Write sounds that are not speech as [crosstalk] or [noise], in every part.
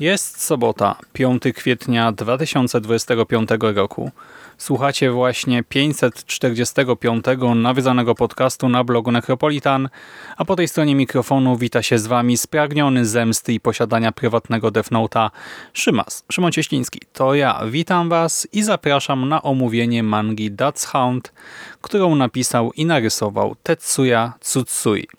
Jest sobota, 5 kwietnia 2025 roku. Słuchacie właśnie 545 nawiedzonego podcastu na blogu Necropolitan, a po tej stronie mikrofonu wita się z Wami spragniony zemsty i posiadania prywatnego Death Note'a Szymas, Szymon Cieśliński. To ja witam Was i zapraszam na omówienie mangi That's Hound, którą napisał i narysował Tetsuya Tsutsui.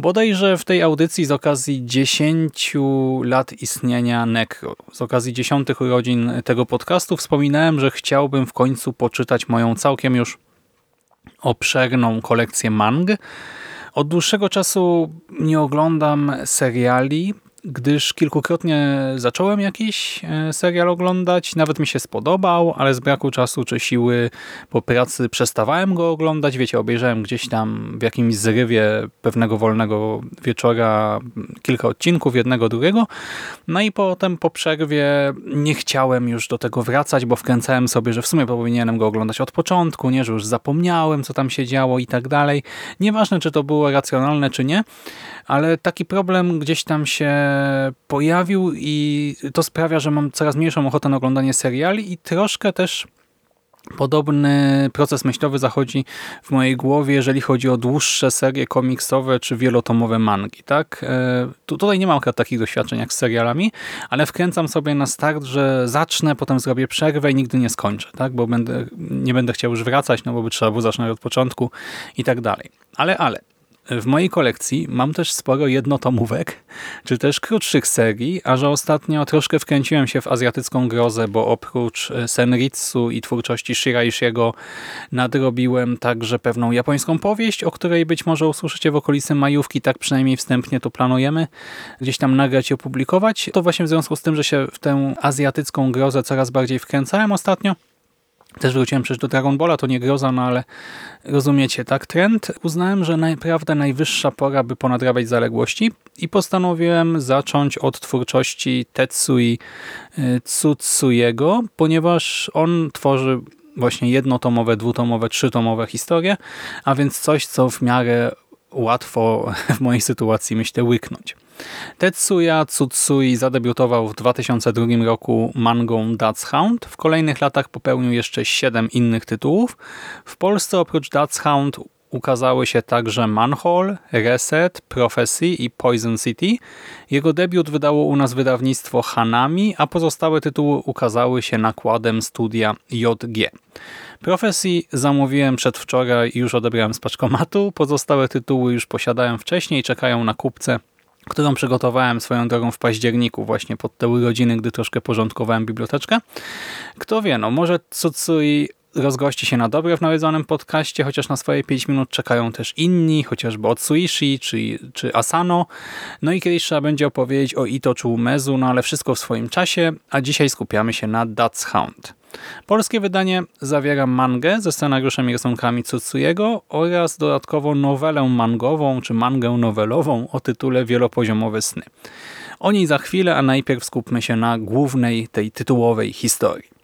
Bodajże w tej audycji z okazji 10 lat istnienia Necro, z okazji 10 urodzin tego podcastu wspominałem, że chciałbym w końcu poczytać moją całkiem już obszerną kolekcję mang. Od dłuższego czasu nie oglądam seriali, gdyż kilkukrotnie zacząłem jakiś e, serial oglądać, nawet mi się spodobał, ale z braku czasu czy siły po pracy przestawałem go oglądać. Wiecie, obejrzałem gdzieś tam w jakimś zrywie pewnego wolnego wieczora kilka odcinków, jednego, drugiego. No i potem po przerwie nie chciałem już do tego wracać, bo wkręcałem sobie, że w sumie powinienem go oglądać od początku, nie, że już zapomniałem, co tam się działo i tak dalej. Nieważne, czy to było racjonalne, czy nie, ale taki problem gdzieś tam się pojawił i to sprawia, że mam coraz mniejszą ochotę na oglądanie seriali i troszkę też Podobny proces myślowy zachodzi w mojej głowie, jeżeli chodzi o dłuższe serie komiksowe czy wielotomowe mangi. Tak? E, tu, tutaj nie mam akurat takich doświadczeń jak z serialami, ale wkręcam sobie na start, że zacznę, potem zrobię przerwę i nigdy nie skończę, tak? bo będę, nie będę chciał już wracać, no bo by trzeba było zacząć od początku i tak dalej. Ale, ale, w mojej kolekcji mam też sporo jednotomówek, czy też krótszych serii, a że ostatnio troszkę wkręciłem się w azjatycką grozę, bo oprócz e, Senritsu i twórczości Shiraishiego nadrobiłem także pewną japońską powieść, o której być może usłyszycie w okolicy majówki, tak przynajmniej wstępnie to planujemy, gdzieś tam nagrać i opublikować. To właśnie w związku z tym, że się w tę azjatycką grozę coraz bardziej wkręcałem ostatnio, też wróciłem przecież do Dragon Balla, to nie groza, no ale rozumiecie, tak? Trend. Uznałem, że naprawdę najwyższa pora, by ponadrabiać zaległości i postanowiłem zacząć od twórczości Tetsui y, Tsutsuyego, ponieważ on tworzy właśnie jednotomowe, dwutomowe, trzytomowe historie, a więc coś, co w miarę łatwo [laughs] w mojej sytuacji, myślę, łyknąć. Tetsuya Tsutsui zadebiutował w 2002 roku mangą That's Hound. W kolejnych latach popełnił jeszcze 7 innych tytułów. W Polsce oprócz That's Hound ukazały się także Manhole, Reset, Prophecy i Poison City. Jego debiut wydało u nas wydawnictwo Hanami, a pozostałe tytuły ukazały się nakładem studia JG. Prophecy zamówiłem przedwczoraj i już odebrałem z paczkomatu. Pozostałe tytuły już posiadałem wcześniej, czekają na kupce którą przygotowałem swoją drogą w październiku właśnie pod te urodziny, gdy troszkę porządkowałem biblioteczkę. Kto wie, no może Tsutsui rozgości się na dobre w nawiedzonym podcaście, chociaż na swoje 5 minut czekają też inni, chociażby od Suishi czy, czy Asano. No i kiedyś trzeba będzie opowiedzieć o Ito czy Umezu, no ale wszystko w swoim czasie, a dzisiaj skupiamy się na That's Hound. Polskie wydanie zawiera mangę ze scenariuszem i rysunkami Tsutsuyego oraz dodatkowo nowelę mangową czy mangę nowelową o tytule Wielopoziomowe sny. O niej za chwilę, a najpierw skupmy się na głównej tej tytułowej historii.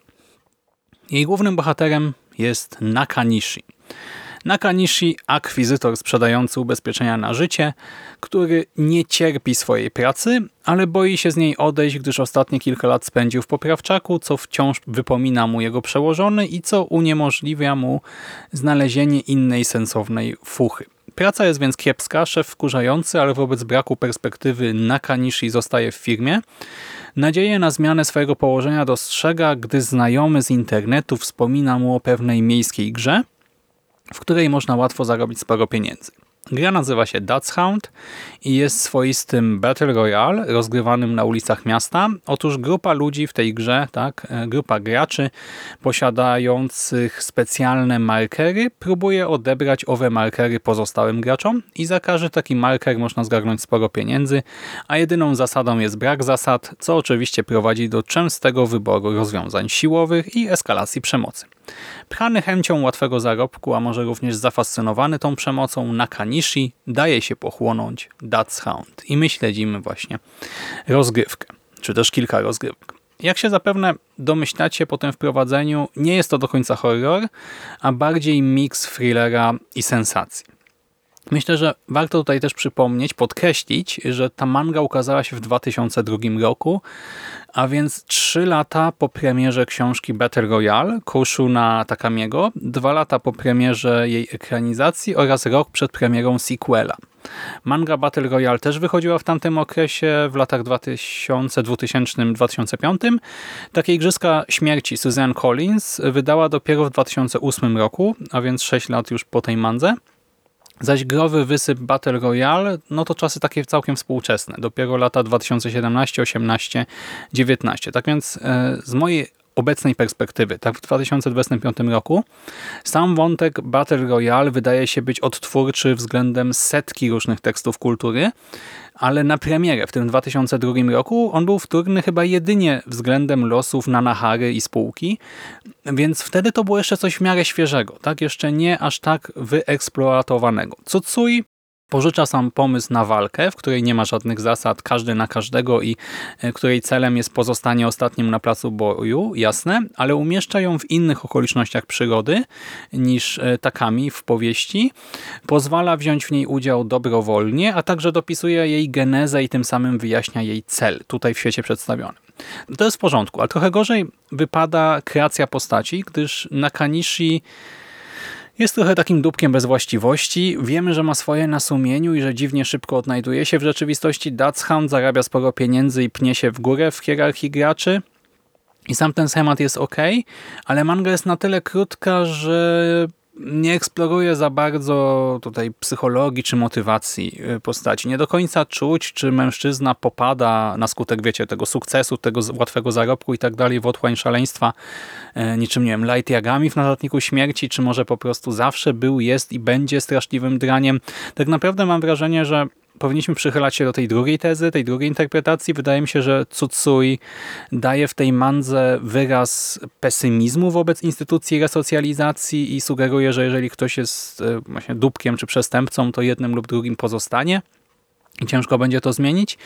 Jej głównym bohaterem jest Nakanishi. Nakanishi, akwizytor sprzedający ubezpieczenia na życie, który nie cierpi swojej pracy, ale boi się z niej odejść, gdyż ostatnie kilka lat spędził w poprawczaku, co wciąż wypomina mu jego przełożony i co uniemożliwia mu znalezienie innej sensownej fuchy. Praca jest więc kiepska, szef wkurzający, ale wobec braku perspektywy Nakanishi zostaje w firmie. Nadzieję na zmianę swojego położenia dostrzega, gdy znajomy z internetu wspomina mu o pewnej miejskiej grze, w której można łatwo zarobić sporo pieniędzy. Gra nazywa się Hound i jest swoistym Battle Royale rozgrywanym na ulicach miasta. Otóż grupa ludzi w tej grze, tak, e, grupa graczy posiadających specjalne markery próbuje odebrać owe markery pozostałym graczom i za każdy taki marker można zgarnąć sporo pieniędzy, a jedyną zasadą jest brak zasad, co oczywiście prowadzi do częstego wyboru rozwiązań siłowych i eskalacji przemocy. Pchany chęcią łatwego zarobku, a może również zafascynowany tą przemocą, Nakanishi daje się pochłonąć That's Hound i my śledzimy właśnie rozgrywkę, czy też kilka rozgrywek. Jak się zapewne domyślacie po tym wprowadzeniu, nie jest to do końca horror, a bardziej miks thrillera i sensacji. Myślę, że warto tutaj też przypomnieć, podkreślić, że ta manga ukazała się w 2002 roku, a więc trzy lata po premierze książki Battle Royale Koshuna Takamiego, dwa lata po premierze jej ekranizacji oraz rok przed premierą sequela. Manga Battle Royale też wychodziła w tamtym okresie, w latach 2000, 2000, 2005. Takie Igrzyska Śmierci Suzanne Collins wydała dopiero w 2008 roku, a więc 6 lat już po tej mandze. Zaś growy wysyp Battle Royale, no to czasy takie całkiem współczesne. Dopiero lata 2017, 18, 19. Tak więc e, z mojej obecnej perspektywy, tak w 2025 roku, sam wątek Battle Royale wydaje się być odtwórczy względem setki różnych tekstów kultury, ale na premierę w tym 2002 roku on był wtórny chyba jedynie względem losów Nanahary i spółki, więc wtedy to było jeszcze coś w miarę świeżego, tak jeszcze nie aż tak wyeksploatowanego. Tsutsui Pożycza sam pomysł na walkę, w której nie ma żadnych zasad, każdy na każdego i e, której celem jest pozostanie ostatnim na placu boju, jasne, ale umieszcza ją w innych okolicznościach przyrody niż e, takami w powieści. Pozwala wziąć w niej udział dobrowolnie, a także dopisuje jej genezę i tym samym wyjaśnia jej cel, tutaj w świecie przedstawionym. To jest w porządku, ale trochę gorzej wypada kreacja postaci, gdyż Nakanishi jest trochę takim dupkiem bez właściwości. Wiemy, że ma swoje na sumieniu i że dziwnie szybko odnajduje się w rzeczywistości. Dachshund zarabia sporo pieniędzy i pnie się w górę w hierarchii graczy. I sam ten schemat jest ok, ale manga jest na tyle krótka, że nie eksploruje za bardzo tutaj psychologii czy motywacji y, postaci. Nie do końca czuć, czy mężczyzna popada na skutek, wiecie, tego sukcesu, tego łatwego zarobku i tak dalej w otchłań szaleństwa, y, niczym, nie wiem, Light Yagami w Nadatniku Śmierci, czy może po prostu zawsze był, jest i będzie straszliwym draniem. Tak naprawdę mam wrażenie, że powinniśmy przychylać się do tej drugiej tezy, tej drugiej interpretacji. Wydaje mi się, że Tsutsui daje w tej mandze wyraz pesymizmu wobec instytucji resocjalizacji i sugeruje, że jeżeli ktoś jest e, właśnie dupkiem czy przestępcą, to jednym lub drugim pozostanie i ciężko będzie to zmienić.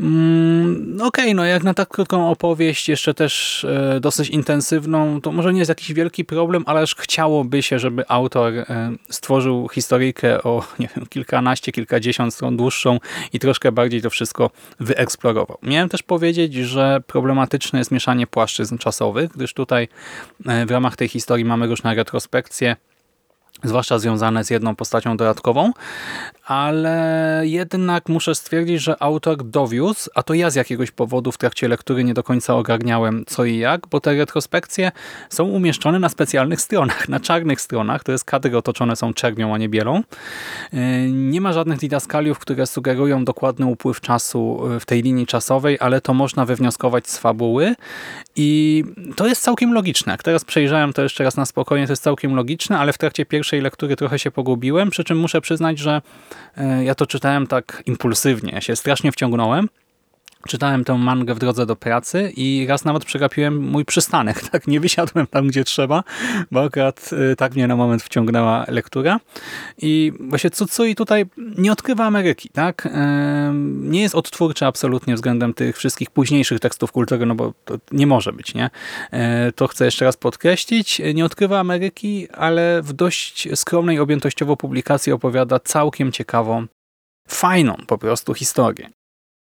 Mm, Okej, okay, no jak na tak krótką opowieść, jeszcze też e, dosyć intensywną, to może nie jest jakiś wielki problem, ale aż chciałoby się, żeby autor e, stworzył historyjkę o [laughs] nie wiem, kilkanaście, kilkadziesiąt stron dłuższą i troszkę bardziej to wszystko wyeksplorował. Miałem też powiedzieć, że problematyczne jest mieszanie płaszczyzn czasowych, gdyż tutaj e, w ramach tej historii mamy różne retrospekcje, zwłaszcza związane z jedną postacią dodatkową, ale jednak muszę stwierdzić, że autor dowiózł, a to ja z jakiegoś powodu w trakcie lektury nie do końca ogarniałem co i jak, bo te retrospekcje są umieszczone na specjalnych stronach, na czarnych stronach, to jest kadry otoczone są czernią, a nie bielą. Yy, nie ma żadnych didaskaliów, które sugerują dokładny upływ czasu yy, w tej linii czasowej, ale to można wywnioskować z fabuły i to jest całkiem logiczne. Jak teraz przejrzałem to jeszcze raz na spokojnie, to jest całkiem logiczne, ale w trakcie pierwszej lektury trochę się pogubiłem, przy czym muszę przyznać, że ja to czytałem tak impulsywnie, ja się strasznie wciągnąłem. Czytałem tę mangę w drodze do pracy i raz nawet przegapiłem mój przystanek. [laughs] Tak, nie wysiadłem tam, gdzie trzeba, bo akurat e, tak mnie na moment wciągnęła lektura. I właśnie Tsutsui tutaj nie odkrywa Ameryki. tak? E, nie jest odtwórczy absolutnie względem tych wszystkich późniejszych tekstów kultury, no bo to nie może być, nie? To chcę jeszcze raz podkreślić. Nie odkrywa Ameryki, ale w dość skromnej objętościowo publikacji opowiada całkiem ciekawą, fajną po prostu historię.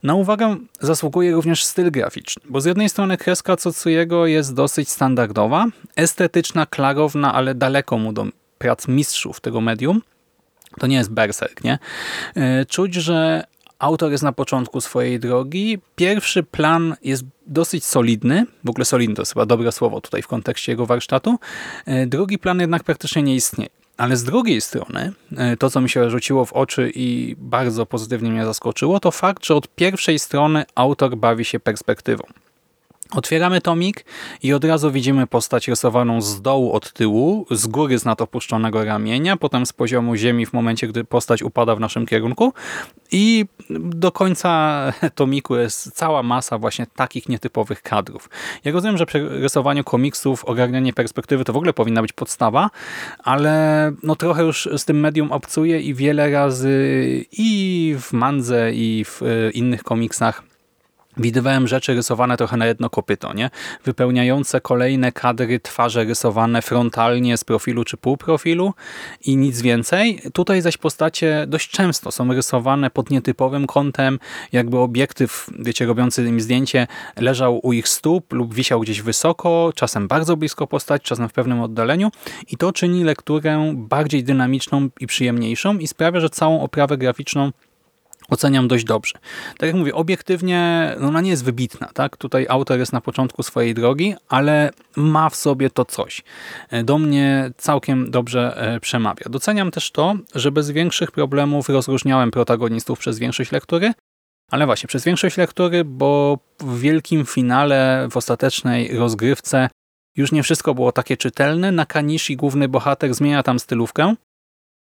Na uwagę zasługuje również styl graficzny, bo z jednej strony kreska Cotsujego jest dosyć standardowa, estetyczna, klarowna, ale daleko mu do prac mistrzów tego medium. To nie jest berserk, nie? E, czuć, że autor jest na początku swojej drogi. Pierwszy plan jest dosyć solidny, w ogóle solidny to jest chyba dobre słowo tutaj w kontekście jego warsztatu. E, drugi plan jednak praktycznie nie istnieje. Ale z drugiej strony, e, to co mi się rzuciło w oczy i bardzo pozytywnie mnie zaskoczyło, to fakt, że od pierwszej strony autor bawi się perspektywą. Otwieramy tomik i od razu widzimy postać rysowaną z dołu od tyłu, z góry z nadopuszczonego ramienia, potem z poziomu ziemi w momencie, gdy postać upada w naszym kierunku i do końca [laughs] tomiku jest cała masa właśnie takich nietypowych kadrów. Ja rozumiem, że przy rysowaniu komiksów ogarnianie perspektywy to w ogóle powinna być podstawa, ale no trochę już z tym medium obcuję i wiele razy i w mandze i w e, innych komiksach widywałem rzeczy rysowane trochę na jedno kopyto, nie? wypełniające kolejne kadry, twarze rysowane frontalnie z profilu czy półprofilu i nic więcej. Tutaj zaś postacie dość często są rysowane pod nietypowym kątem, jakby obiektyw, wiecie, robiący im zdjęcie leżał u ich stóp lub wisiał gdzieś wysoko, czasem bardzo blisko postać, czasem w pewnym oddaleniu i to czyni lekturę bardziej dynamiczną i przyjemniejszą i sprawia, że całą oprawę graficzną oceniam dość dobrze. Tak jak mówię, obiektywnie no ona nie jest wybitna. tak? Tutaj autor jest na początku swojej drogi, ale ma w sobie to coś. Do mnie całkiem dobrze e, przemawia. Doceniam też to, że bez większych problemów rozróżniałem protagonistów przez większość lektury, ale właśnie przez większość lektury, bo w wielkim finale, w ostatecznej rozgrywce już nie wszystko było takie czytelne. Nakanishi, główny bohater, zmienia tam stylówkę,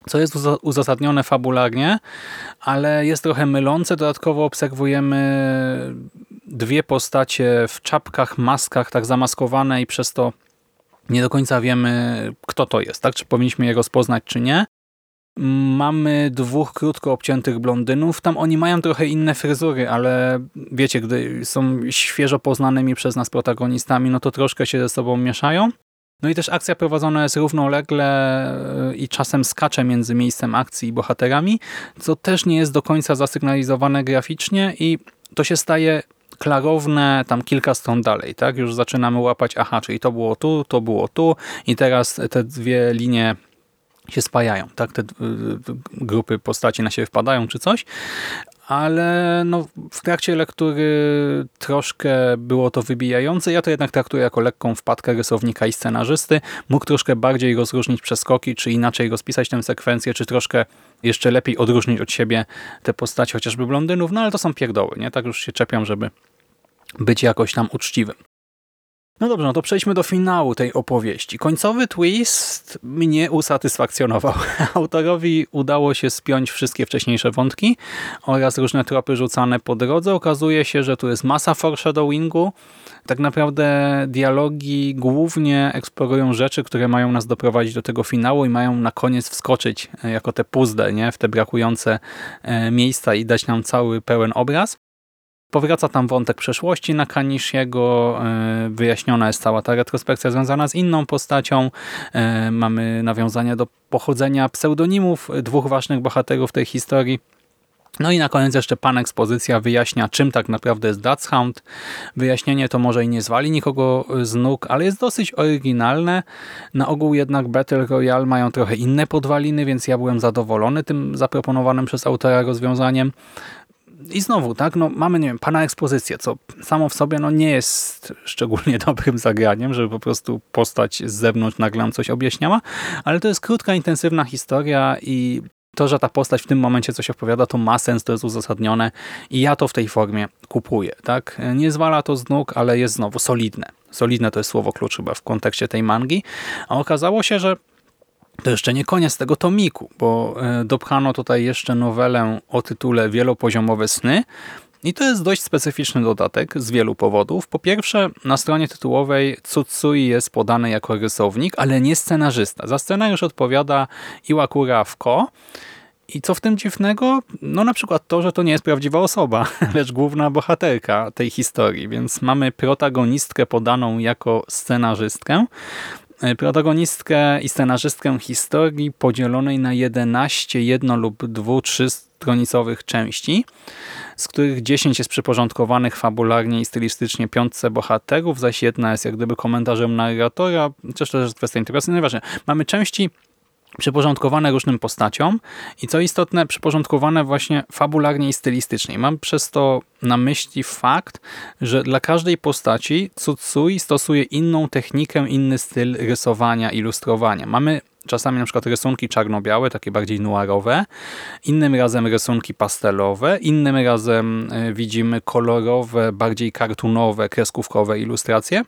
co jest uzasadnione fabularnie, ale jest trochę mylące. Dodatkowo obserwujemy dwie postacie w czapkach, maskach, tak zamaskowane i przez to nie do końca wiemy, kto to jest, tak? Czy powinniśmy je rozpoznać, czy nie. Mamy dwóch krótko obciętych blondynów. Tam oni mają trochę inne fryzury, ale wiecie, gdy są świeżo poznanymi przez nas protagonistami, no to troszkę się ze sobą mieszają. No i też akcja prowadzona jest równolegle e, i czasem skacze między miejscem akcji i bohaterami, co też nie jest do końca zasygnalizowane graficznie i to się staje klarowne tam kilka stron dalej, tak? Już zaczynamy łapać, aha, czyli to było tu, to było tu i teraz te dwie linie się spajają, tak? Te grupy postaci na siebie wpadają czy coś, ale no, w trakcie lektury troszkę było to wybijające. Ja to jednak traktuję jako lekką wpadkę rysownika i scenarzysty. Mógł troszkę bardziej rozróżnić przeskoki, czy inaczej rozpisać tę sekwencję, czy troszkę jeszcze lepiej odróżnić od siebie te postacie, chociażby blondynów, no ale to są pierdoły, nie? Tak już się czepiam, żeby być jakoś tam uczciwym. No dobrze, no to przejdźmy do finału tej opowieści. Końcowy twist mnie usatysfakcjonował. [laughs] Autorowi udało się spiąć wszystkie wcześniejsze wątki oraz różne tropy rzucane po drodze. Okazuje się, że tu jest masa foreshadowingu. Tak naprawdę dialogi głównie eksplorują rzeczy, które mają nas doprowadzić do tego finału i mają na koniec wskoczyć e, jako te puzzle, nie? w te brakujące e, miejsca i dać nam cały pełen obraz. Powraca tam wątek przeszłości na Kanishiego, e, wyjaśniona jest cała ta retrospekcja związana z inną postacią. E, mamy nawiązania do pochodzenia pseudonimów dwóch ważnych bohaterów tej historii. No i na koniec jeszcze pan ekspozycja wyjaśnia, czym tak naprawdę jest Hound. Wyjaśnienie to może i nie zwali nikogo z nóg, ale jest dosyć oryginalne. Na ogół jednak Battle Royale mają trochę inne podwaliny, więc ja byłem zadowolony tym zaproponowanym przez autora rozwiązaniem. I znowu, tak, no mamy, nie wiem, pana ekspozycję, co samo w sobie no, nie jest szczególnie [laughs] dobrym zagraniem, żeby po prostu postać z zewnątrz nagle nam coś objaśniała, ale to jest krótka, intensywna historia i to, że ta postać w tym momencie coś opowiada, to ma sens, to jest uzasadnione i ja to w tej formie kupuję. tak? Nie zwala to z nóg, ale jest znowu solidne. Solidne to jest słowo klucz chyba w kontekście tej mangi. A okazało się, że to jeszcze nie koniec tego tomiku, bo e, dopchano tutaj jeszcze nowelę o tytule Wielopoziomowe sny, i to jest dość specyficzny dodatek z wielu powodów. Po pierwsze, na stronie tytułowej Tsutsui jest podany jako rysownik, ale nie scenarzysta. Za scenariusz odpowiada Iwakura Wko. I co w tym dziwnego? No na przykład to, że to nie jest prawdziwa osoba, [laughs] lecz główna bohaterka tej historii, więc mamy protagonistkę podaną jako scenarzystkę. E, protagonistkę i scenarzystkę historii podzielonej na 11 jedno- lub dwu, trzystronicowych części, z których 10 jest przyporządkowanych fabularnie i stylistycznie piątce bohaterów, zaś jedna jest jak gdyby komentarzem narratora, chociaż to jest kwestia interesu. Nieważne. Mamy części przyporządkowane różnym postaciom i co istotne, przyporządkowane właśnie fabularnie i stylistycznie. Mam przez to na myśli fakt, że dla każdej postaci Tsutsui stosuje inną technikę, inny styl rysowania, ilustrowania. Mamy czasami na przykład rysunki czarno-białe, takie bardziej noirowe, innym razem rysunki pastelowe, innym razem e, widzimy kolorowe, bardziej kartunowe, kreskówkowe ilustracje.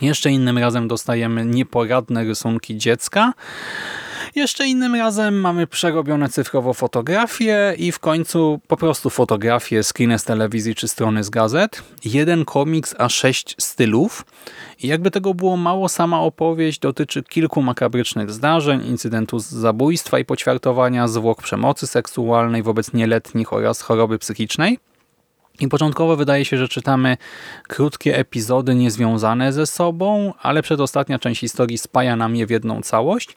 Jeszcze innym razem dostajemy nieporadne rysunki dziecka. Jeszcze innym razem mamy przerobione cyfrowo fotografie i w końcu po prostu fotografie, screeny z telewizji czy strony z gazet. Jeden komiks, a sześć stylów. I jakby tego było mało, sama opowieść dotyczy kilku makabrycznych zdarzeń, incydentu zabójstwa i poćwiartowania, zwłok przemocy seksualnej wobec nieletnich oraz choroby psychicznej. I początkowo wydaje się, że czytamy krótkie epizody niezwiązane ze sobą, ale przedostatnia część historii spaja nam je w jedną całość.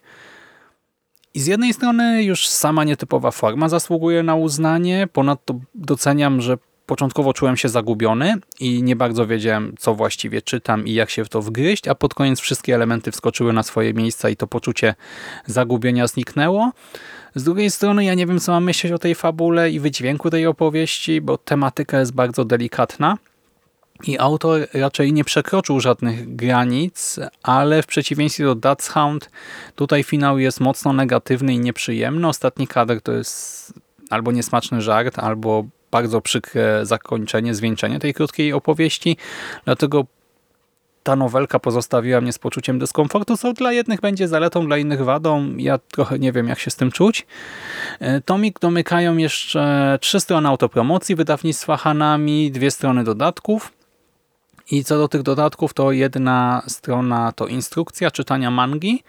I z jednej strony już sama nietypowa forma zasługuje na uznanie, ponadto doceniam, że początkowo czułem się zagubiony i nie bardzo wiedziałem, co właściwie czytam i jak się w to wgryźć, a pod koniec wszystkie elementy wskoczyły na swoje miejsca i to poczucie zagubienia zniknęło. Z drugiej strony ja nie wiem, co mam myśleć o tej fabule i wydźwięku tej opowieści, bo tematyka jest bardzo delikatna i autor raczej nie przekroczył żadnych granic, ale w przeciwieństwie do Dachshund tutaj finał jest mocno negatywny i nieprzyjemny. Ostatni kadr to jest albo niesmaczny żart, albo bardzo przykre zakończenie, zwieńczenie tej krótkiej opowieści. Dlatego ta nowelka pozostawiła mnie z poczuciem dyskomfortu, co dla jednych będzie zaletą, dla innych wadą. Ja trochę nie wiem, jak się z tym czuć. E, tomik domykają jeszcze trzy strony autopromocji wydawnictwa Hanami, dwie strony dodatków. I co do tych dodatków, to jedna strona to instrukcja czytania mangi.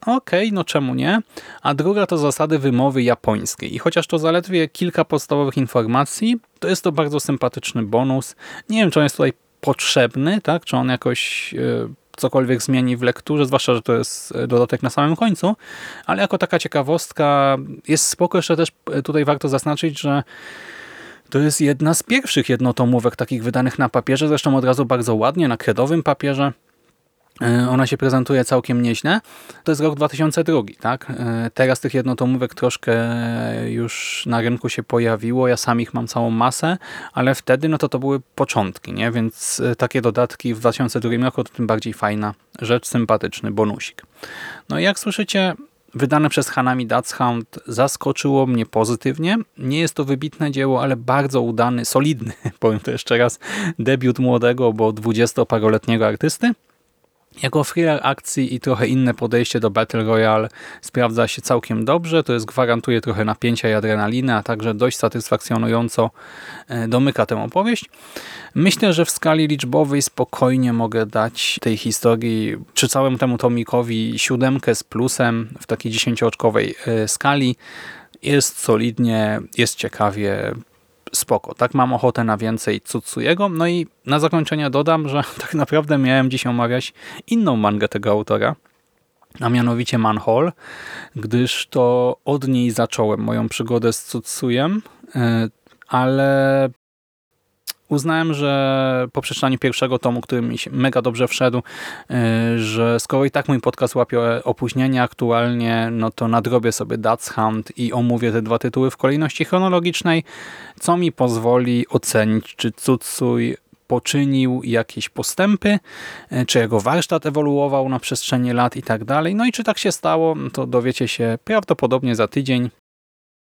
Okej, okay, no czemu nie? A druga to zasady wymowy japońskiej. I chociaż to zaledwie kilka podstawowych informacji, to jest to bardzo sympatyczny bonus. Nie wiem, czy on jest tutaj potrzebny, tak? czy on jakoś e, cokolwiek zmieni w lekturze, zwłaszcza, że to jest e, dodatek na samym końcu, ale jako taka ciekawostka jest spoko. Jeszcze też e, tutaj warto zaznaczyć, że to jest jedna z pierwszych jednotomówek takich wydanych na papierze, zresztą od razu bardzo ładnie, na kredowym papierze. E, ona się prezentuje całkiem nieźle. To jest rok 2002, tak? E, teraz tych jednotomówek troszkę już na rynku się pojawiło. Ja sam ich mam całą masę, ale wtedy no to to były początki, nie? Więc e, takie dodatki w 2002 roku to tym bardziej fajna rzecz, sympatyczny bonusik. No i jak słyszycie, wydane przez Hanami Dachshund zaskoczyło mnie pozytywnie. Nie jest to wybitne dzieło, ale bardzo udany, solidny, [laughs] powiem to jeszcze raz, debiut młodego, bo dwudziestoparoletniego artysty. Jako thriller akcji i trochę inne podejście do Battle Royale sprawdza się całkiem dobrze. To jest gwarantuje trochę napięcia i adrenaliny, a także dość satysfakcjonująco e, domyka tę opowieść. Myślę, że w skali liczbowej spokojnie mogę dać tej historii, czy całemu temu tomikowi siódemkę z plusem w takiej dziesięciooczkowej e, skali. Jest solidnie, jest ciekawie, spoko. Tak mam ochotę na więcej Tsutsuyego. No i na zakończenie dodam, że [laughs] tak naprawdę miałem dziś omawiać inną mangę tego autora, a mianowicie Manhole, gdyż to od niej zacząłem moją przygodę z Tsutsujem, e, ale uznałem, że po przeczytaniu pierwszego tomu, który mi się mega dobrze wszedł, y, że skoro i tak mój podcast łapie opóźnienia aktualnie, no to nadrobię sobie Dats Hunt i omówię te dwa tytuły w kolejności chronologicznej, co mi pozwoli ocenić, czy Tsutsuj poczynił jakieś postępy, y, czy jego warsztat ewoluował na przestrzeni lat i tak dalej. No i czy tak się stało, to dowiecie się prawdopodobnie za tydzień,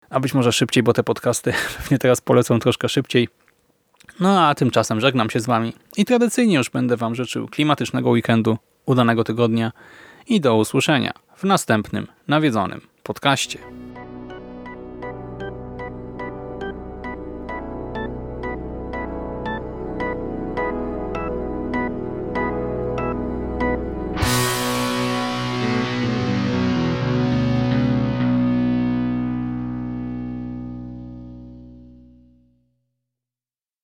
a być może szybciej, bo te podcasty [laughs] pewnie teraz polecą troszkę szybciej. No a tymczasem żegnam się z Wami i tradycyjnie już będę Wam życzył klimatycznego weekendu, udanego tygodnia i do usłyszenia w następnym nawiedzonym podcaście.